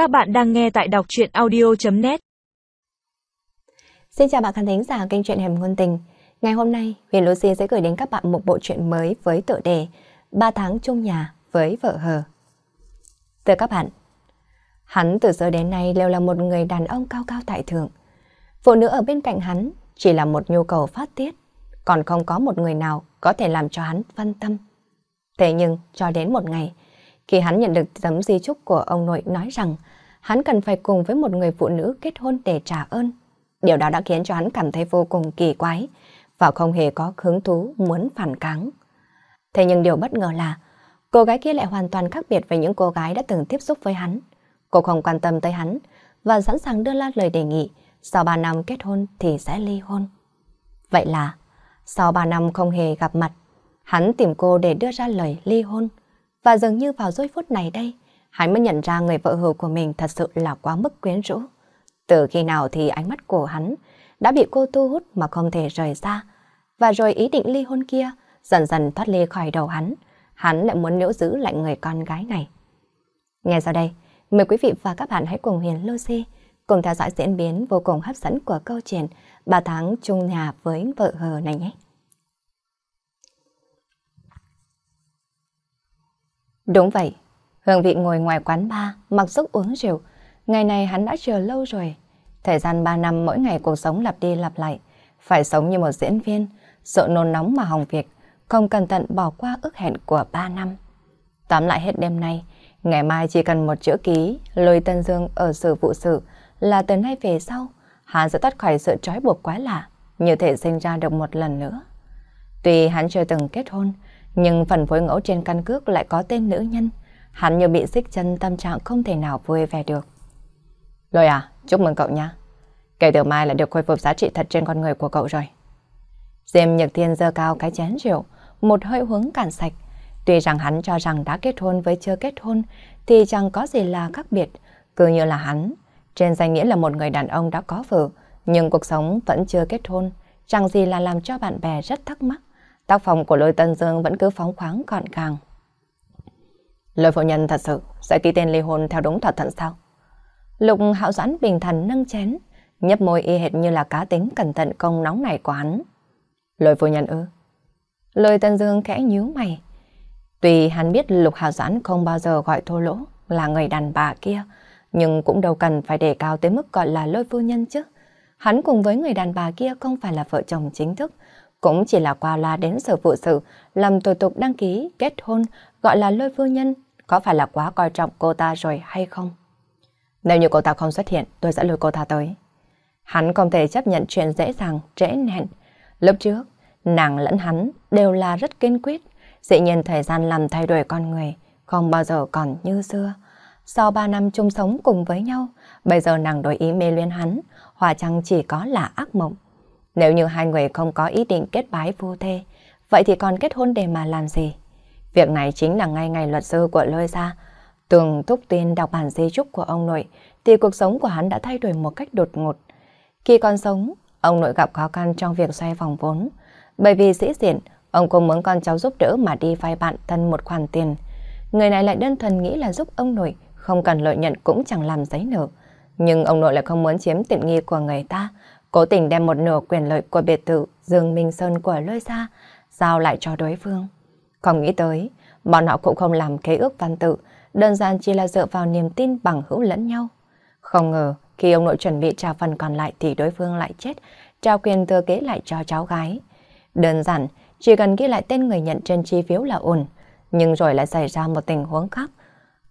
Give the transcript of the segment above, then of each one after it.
Các bạn đang nghe tại đọc truyện audio.net Xin chào bạn khán thính giả kênh truyện Hẻm Ngôn Tình. Ngày hôm nay, Huyền Lucy sẽ gửi đến các bạn một bộ truyện mới với tựa đề 3 tháng chung nhà với vợ hờ. Thưa các bạn, hắn từ giờ đến nay đều là một người đàn ông cao cao tại thượng. Phụ nữ ở bên cạnh hắn chỉ là một nhu cầu phát tiết, còn không có một người nào có thể làm cho hắn phân tâm. Thế nhưng, cho đến một ngày, khi hắn nhận được tấm di chúc của ông nội nói rằng hắn cần phải cùng với một người phụ nữ kết hôn để trả ơn. Điều đó đã khiến cho hắn cảm thấy vô cùng kỳ quái và không hề có hứng thú muốn phản kháng. Thế nhưng điều bất ngờ là cô gái kia lại hoàn toàn khác biệt với những cô gái đã từng tiếp xúc với hắn. Cô không quan tâm tới hắn và sẵn sàng đưa ra lời đề nghị sau 3 năm kết hôn thì sẽ ly hôn. Vậy là sau 3 năm không hề gặp mặt, hắn tìm cô để đưa ra lời ly hôn. Và dường như vào giây phút này đây, hắn mới nhận ra người vợ hữu của mình thật sự là quá mức quyến rũ. Từ khi nào thì ánh mắt của hắn đã bị cô thu hút mà không thể rời ra. Và rồi ý định ly hôn kia dần dần thoát ly khỏi đầu hắn. Hắn lại muốn níu giữ lại người con gái này. Ngay sau đây, mời quý vị và các bạn hãy cùng Huyền Lucy cùng theo dõi diễn biến vô cùng hấp dẫn của câu chuyện bà tháng chung nhà với vợ hờ này nhé. Đúng vậy, Hương vị ngồi ngoài quán bar, mặc sức uống rượu. Ngày này hắn đã chờ lâu rồi. Thời gian 3 năm mỗi ngày cuộc sống lặp đi lặp lại. Phải sống như một diễn viên, sợ nôn nóng mà hỏng việc, không cẩn thận bỏ qua ước hẹn của 3 năm. Tóm lại hết đêm nay, ngày mai chỉ cần một chữ ký, lôi Tân Dương ở sự vụ sự là từ nay về sau, hắn sẽ thoát khỏi sự trói buộc quái lạ, như thể sinh ra được một lần nữa. Tuy hắn chưa từng kết hôn, nhưng phần phối ngẫu trên căn cước lại có tên nữ nhân. Hắn như bị xích chân tâm trạng không thể nào vui vẻ được. Lôi à, chúc mừng cậu nha. Kể từ mai là được khôi phục giá trị thật trên con người của cậu rồi. Diêm Nhật Thiên dơ cao cái chén rượu, một hơi hướng cạn sạch. Tuy rằng hắn cho rằng đã kết hôn với chưa kết hôn thì chẳng có gì là khác biệt, cứ như là hắn. Trên danh nghĩa là một người đàn ông đã có vợ, nhưng cuộc sống vẫn chưa kết hôn, chẳng gì là làm cho bạn bè rất thắc mắc. Tác phòng của Lôi Tân Dương vẫn cứ phóng khoáng gọn gàng. Lôi phu nhân thật sự sẽ ký tên ly hôn theo đúng thỏa thuận sao? Lục hạo doãn bình thần nâng chén, nhấp môi y hệt như là cá tính cẩn thận công nóng này của hắn. Lôi phu nhân ư? Lôi Tân Dương khẽ nhíu mày. Tuy hắn biết Lục Hạo Doãn không bao giờ gọi thô lỗ là người đàn bà kia, nhưng cũng đâu cần phải đề cao tới mức gọi là lôi phu nhân chứ. Hắn cùng với người đàn bà kia không phải là vợ chồng chính thức, cũng chỉ là qua loa đến sở vụ sự, làm thủ tục đăng ký, kết hôn, gọi là lôi phu nhân, có phải là quá coi trọng cô ta rồi hay không? Nếu như cô ta không xuất hiện, tôi sẽ lôi cô ta tới. Hắn không thể chấp nhận chuyện dễ dàng, trễ nẹn. Lúc trước, nàng lẫn hắn đều là rất kiên quyết, dĩ nhiên thời gian làm thay đổi con người, không bao giờ còn như xưa. Sau ba năm chung sống cùng với nhau, bây giờ nàng đổi ý mê luyến hắn, hòa chăng chỉ có là ác mộng. Nếu như hai người không có ý định kết bái vô thê, vậy thì còn kết hôn để mà làm gì? Việc này chính là ngay ngày luật sư của lôi ra. Tường Thúc Tuyên đọc bản di chúc của ông nội, thì cuộc sống của hắn đã thay đổi một cách đột ngột. Khi còn sống, ông nội gặp khó khăn trong việc xoay vòng vốn. Bởi vì dĩ diện, ông cũng muốn con cháu giúp đỡ mà đi vay bạn thân một khoản tiền. Người này lại đơn thuần nghĩ là giúp ông nội, không cần lợi nhận cũng chẳng làm giấy nợ. Nhưng ông nội lại không muốn chiếm tiện nghi của người ta, cố tình đem một nửa quyền lợi của biệt thự Dương Minh Sơn của lôi ra, giao lại cho đối phương. Không nghĩ tới, bọn họ cũng không làm kế ước văn tự, đơn giản chỉ là dựa vào niềm tin bằng hữu lẫn nhau. Không ngờ, khi ông nội chuẩn bị trao phần còn lại thì đối phương lại chết, trao quyền thừa kế lại cho cháu gái. Đơn giản, chỉ cần ghi lại tên người nhận trên chi phiếu là ổn, nhưng rồi lại xảy ra một tình huống khác.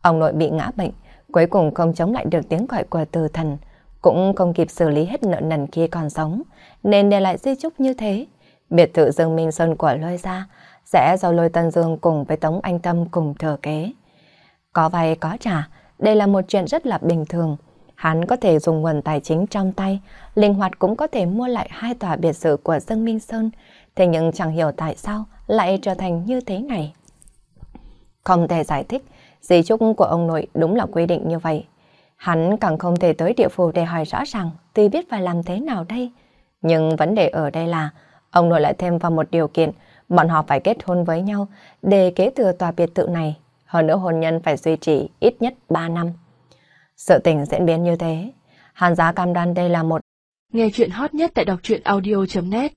Ông nội bị ngã bệnh, cuối cùng không chống lại được tiếng gọi của từ thần, cũng không kịp xử lý hết nợ nần khi còn sống, nên để lại di chúc như thế. Biệt thự Dương Minh Sơn của lôi ra sẽ do lôi Tân Dương cùng với Tống Anh Tâm cùng thừa kế. Có vay có trả, đây là một chuyện rất là bình thường. Hắn có thể dùng nguồn tài chính trong tay, linh hoạt cũng có thể mua lại hai tòa biệt thự của Dương Minh Sơn, thế nhưng chẳng hiểu tại sao lại trở thành như thế này. Không thể giải thích, di chúc của ông nội đúng là quy định như vậy. Hắn càng không thể tới địa phủ để hỏi rõ ràng tuy biết phải làm thế nào đây. Nhưng vấn đề ở đây là ông nội lại thêm vào một điều kiện bọn họ phải kết hôn với nhau để kế thừa tòa biệt thự này. Hơn nữa hôn nhân phải duy trì ít nhất 3 năm. Sự tình diễn biến như thế, Hàn Giá cam đoan đây là một Nghe chuyện hot nhất tại đọc truyện audio.net